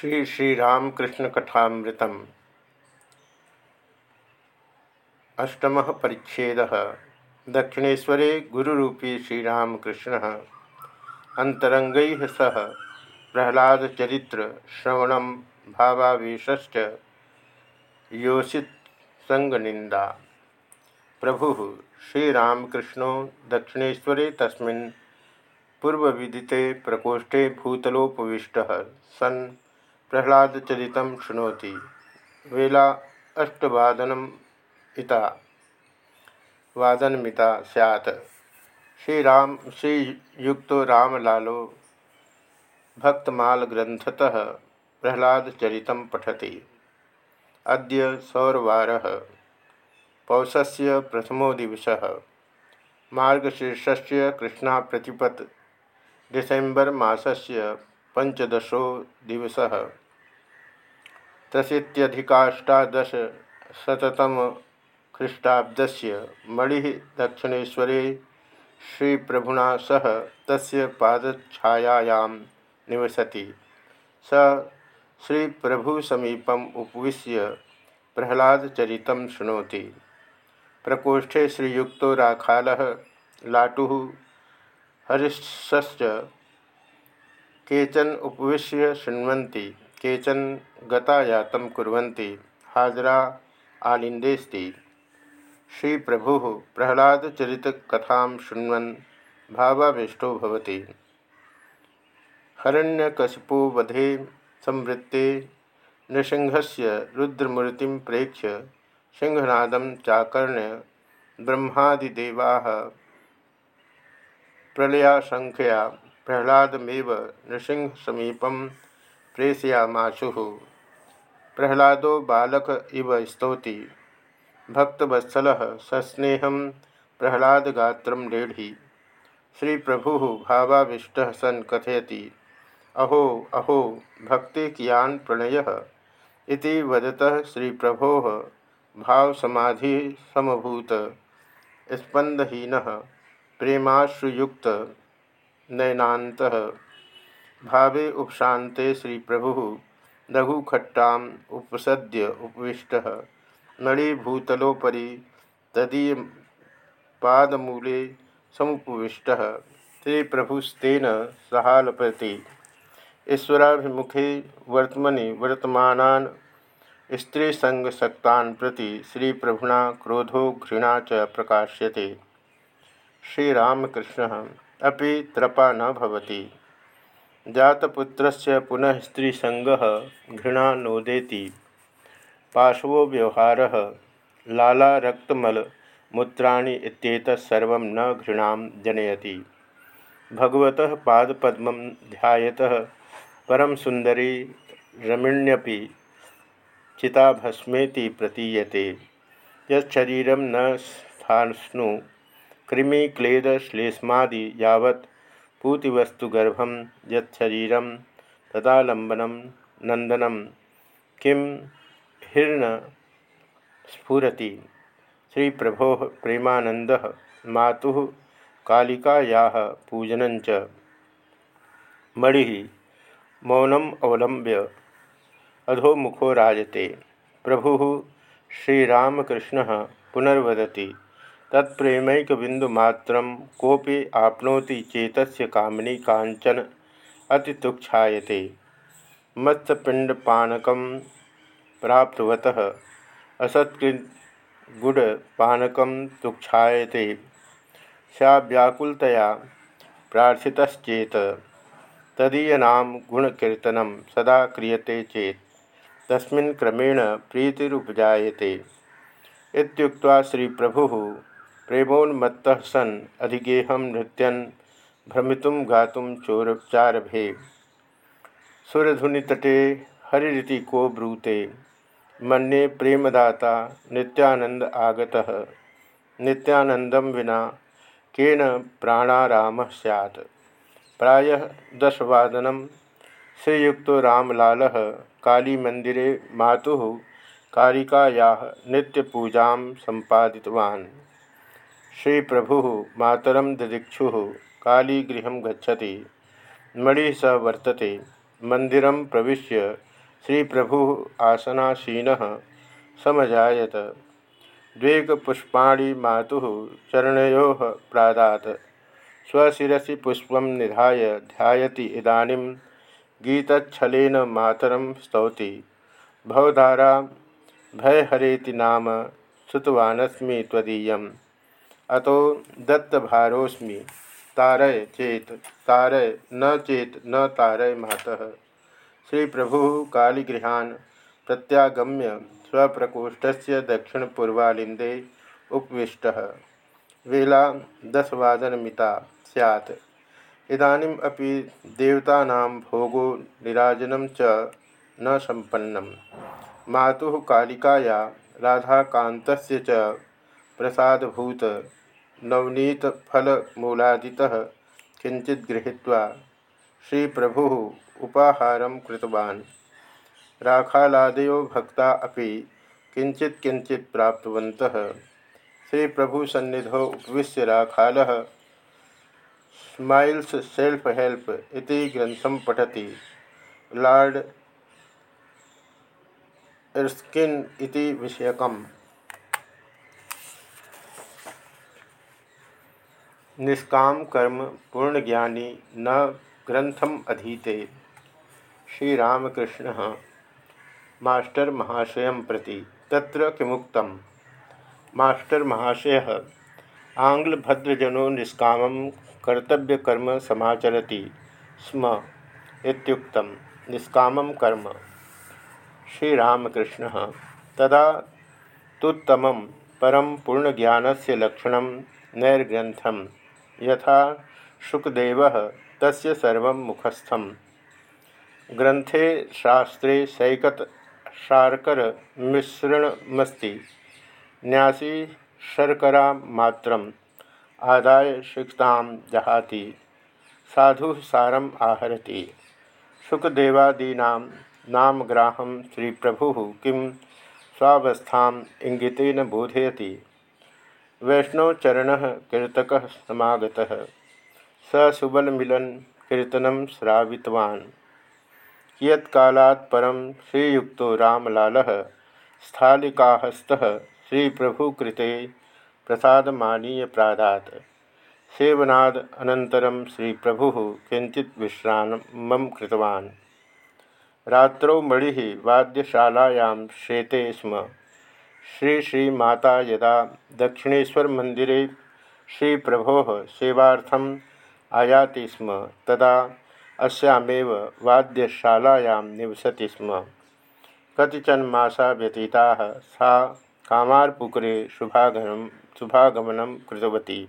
श्री श्रीरामकृष्ण कथामृतम। अष्टम परिच्छेद। दक्षिणेशरे गुरुरूपी श्रीरामकृष्ण अंतरंग सह प्रहलादचरित्र श्रवण भावावेश योषित प्रभु श्रीरामकृष्ण दक्षिणेशरे तस्मिन् पूर्वविदिते प्रकोष्ठे भूतलोपविष्ट। सन् प्रह्लादचरित शुणोति। वेला इता। वादनमिता सैत् श्रीराम, श्रीयुक्तो रामलालो भक्तमालग्रन्थतः प्रह्लादचरितं पठति। अद्य सौरवारः। पौषस्य प्रथमो दिवसः। मार्गशीर्षस्य कृष्णाप्रतिपत्। डिसेम्बर मासस्य पंचदशो दिवस। त्रशीत्यधिकाष्टादशतम ख्रीष्टाब्द मणि दक्षिणेशरे श्रीप्रभुना सह तस्य निवसति। स श्रीप्रभुसमीपम् उपविश्य प्रह्लादचरितं शृणोति। प्रकोष्ठे श्रीयुक्त राखालः लाटुः हरिश्च केचन उपविश्य शृण्वन्ति। केचन गतायातं कुर्वन्ति। हाजरा आलिंदेस्ति श्री प्रभु प्रह्लादचरितकथां शृण्वन् भावाविष्टो भवति। हरण्यकशिपो वधे संवृत्ते नृसिंहस्य रुद्रमूर्तिं प्रेक्ष्य सिंहनादं चाकर्ण्य ब्रह्मादिदेवाः प्रलयाशंख्या प्रह्लादमेव नृसिंहसमीपं प्रेषयामाशु। प्रहलादो बालक इव स्तौति। भक्तवत्सल सस्नेह प्रह्लादगात्रं लेढ़ी। श्री प्रभु भावाविष्ट सन् कथयति। अहो अहो, भक्ति कियान प्रणय? इति वदतः श्री प्रभो भावसमाधि समभूत। स्पंदहीन प्रेमाश्रुयुक्त नयनात भावे उपशाते श्री प्रभु लघुखट्टा उपसद्य उपविष्ट। मणिभूतलोपरी तदीय पादमूले समुपविष्ट। श्री प्रभुस्तेन सहालपति। ईश्वराभिमुखे वर्तमनि वर्तमानान् स्त्रीसंगसक्तान् प्रति श्री प्रभुना क्रोधो घृणा च प्रकाश्यते। श्रीरामकृष्ण अभी त्रपा न भवति। जातपुत्रस्य पुनः स्त्रीसङ्गः घृणा नोदेति। पार्श्वो व्यवहार, लाला रक्तमल मूत्राणि इत्येतत् न घृणा जनयति। भगवत पादपद्म ध्यायतः परम सुंदरी रमिण्यपि चिताभस्मेति प्रतीयते। यरीर न स्थानु कृमि क्लेद यावत् पूतिवस्तुगर्भम यरीर तदालंबनम नंदनम किम हिर्ण स्फुरति। श्री प्रभो प्रेमानंद मातु कालिकाया पूजन च। मणि मौनम अवलंब्य अधोमुखो राजते। प्रभु श्रीरामकृष्ण पुनर्वदति। तत्प्रेमकबिंदुमात्र कोपी आपनोति चेत कामनी कांचन अतितुक्षाते मत्स्यपिंडपानक प्राप्तवत असत्कृगुड़पानक तुक्षाते सव्याकुलतया प्रार्थितचेत तदीयना गुणकीर्तन सदा क्रियते चेत तस्मिन् क्रमेण प्रीतिरुपजाते इत्युक्त्वा श्री प्रभु प्रेमोन्मत्त सन् अधिगेहम नृत्यन भ्रमितुं गातुं चोरचारभे सुरधुनितटे हरिति को ब्रूते मन्ये प्रेमदाता नित्यानंद आगतः। नित्यानंदम विना केन प्राणाराम सैत् प्रायः दशवादन, श्रीयुक्त रामलाल कालीमंदिरे मातुः कारिकायाः नित्यपूजा सम्पादितवान्। श्री प्रभु मातरम दिदीक्षु कालीगृह गच्छति। मणि स वर्तते। मंदिर प्रवेश श्री प्रभु आसनासीन समजात द्वेगपुष्पाणी मातु चरणयो प्रादात। स्वशिसी पुष्प निधाय ध्यायति इदानीं। गीतच्छलेन मातरं स्तौति। भवधारा भयहरेति नाम त्वदीयम्। अतो दत्तभारोस्मि तारय चेत, तारय न चेत न तारय मातः श्री प्रभु कालीगृहान् प्रत्यागम्य स्वप्रकोष्ठस्य दक्षिणपूर्वालिन्दे उपविष्टः। वेला दशवादनमिता स्यात्। इदानीम् अपि देवतानां भोगो निराजनं च न सम्पन्नं मातुः कालिकाया राधाकान्तस्य च प्रसादभूत। नवनीतफलमूलादितः किञ्चित् गृहीत्वा श्रीप्रभुः उपाहारं कृतवान्। राखालादयो भक्ता अपि किञ्चित् किञ्चित् प्राप्तवन्तः। श्रीप्रभुसन्निधौ उपविश्य राखालः स्माइल्स सेल्फ हेल्प इति ग्रंथम पठति। लॉर्ड एर्स्किन इति विषयकम्। निष्काम कर्म पूर्ण ज्ञानी न ग्रंथम अधीते। श्रीरामकृष्ण मास्टर महाशय प्रति तत्र किमुक्तम मास्टर महाशय आंग्ल भद्रजनो निष्काम कर्तव्यकर्म समाचरति स्म इत्युक्तम निष्काम कर्म। श्रीरामकृष्ण तदा तुत्तम परम पूर्णज्ञान से लक्षण नैर्ग्रंथम यथा शुकदेव तस्य सर्व मुखस्थम। ग्रंथे शास्त्रे सैकत शार्कर मिश्रणमस्ति। न्यासी शर्करा मात्र आदाय शिक्षता जहाति। साधु सारम आहरती। सुखदेवादीना नामग्राहं श्री प्रभु किं स्वावस्था इंगितेन बोधयति। वैष्णवचरण कीर्तक समागत। स सुबलमिलन कीर्तन श्रावितवान्। कियत्कालात् परं श्रीयुक्तो रामलालः स्थालिकाहस्तः श्रीप्रभुकृते प्रसादमानीय प्रादात् सेवनाद अनन्तरं श्रीप्रभुः किञ्चित् विश्रामं कृतवान्। रात्रौ मणि वाद्यशालायां शेते स्म। श्री श्री माता यदा दक्षिणेश्वर मंदिरे श्री प्रभो सेवार्थम आयाति स्म, तदा अस्यामेव वाद्यशालायां निवसति स्म। कतिचन मासा व्यतीता सा कामारपुकुरे शुभागम शुभागमनं कृतवती।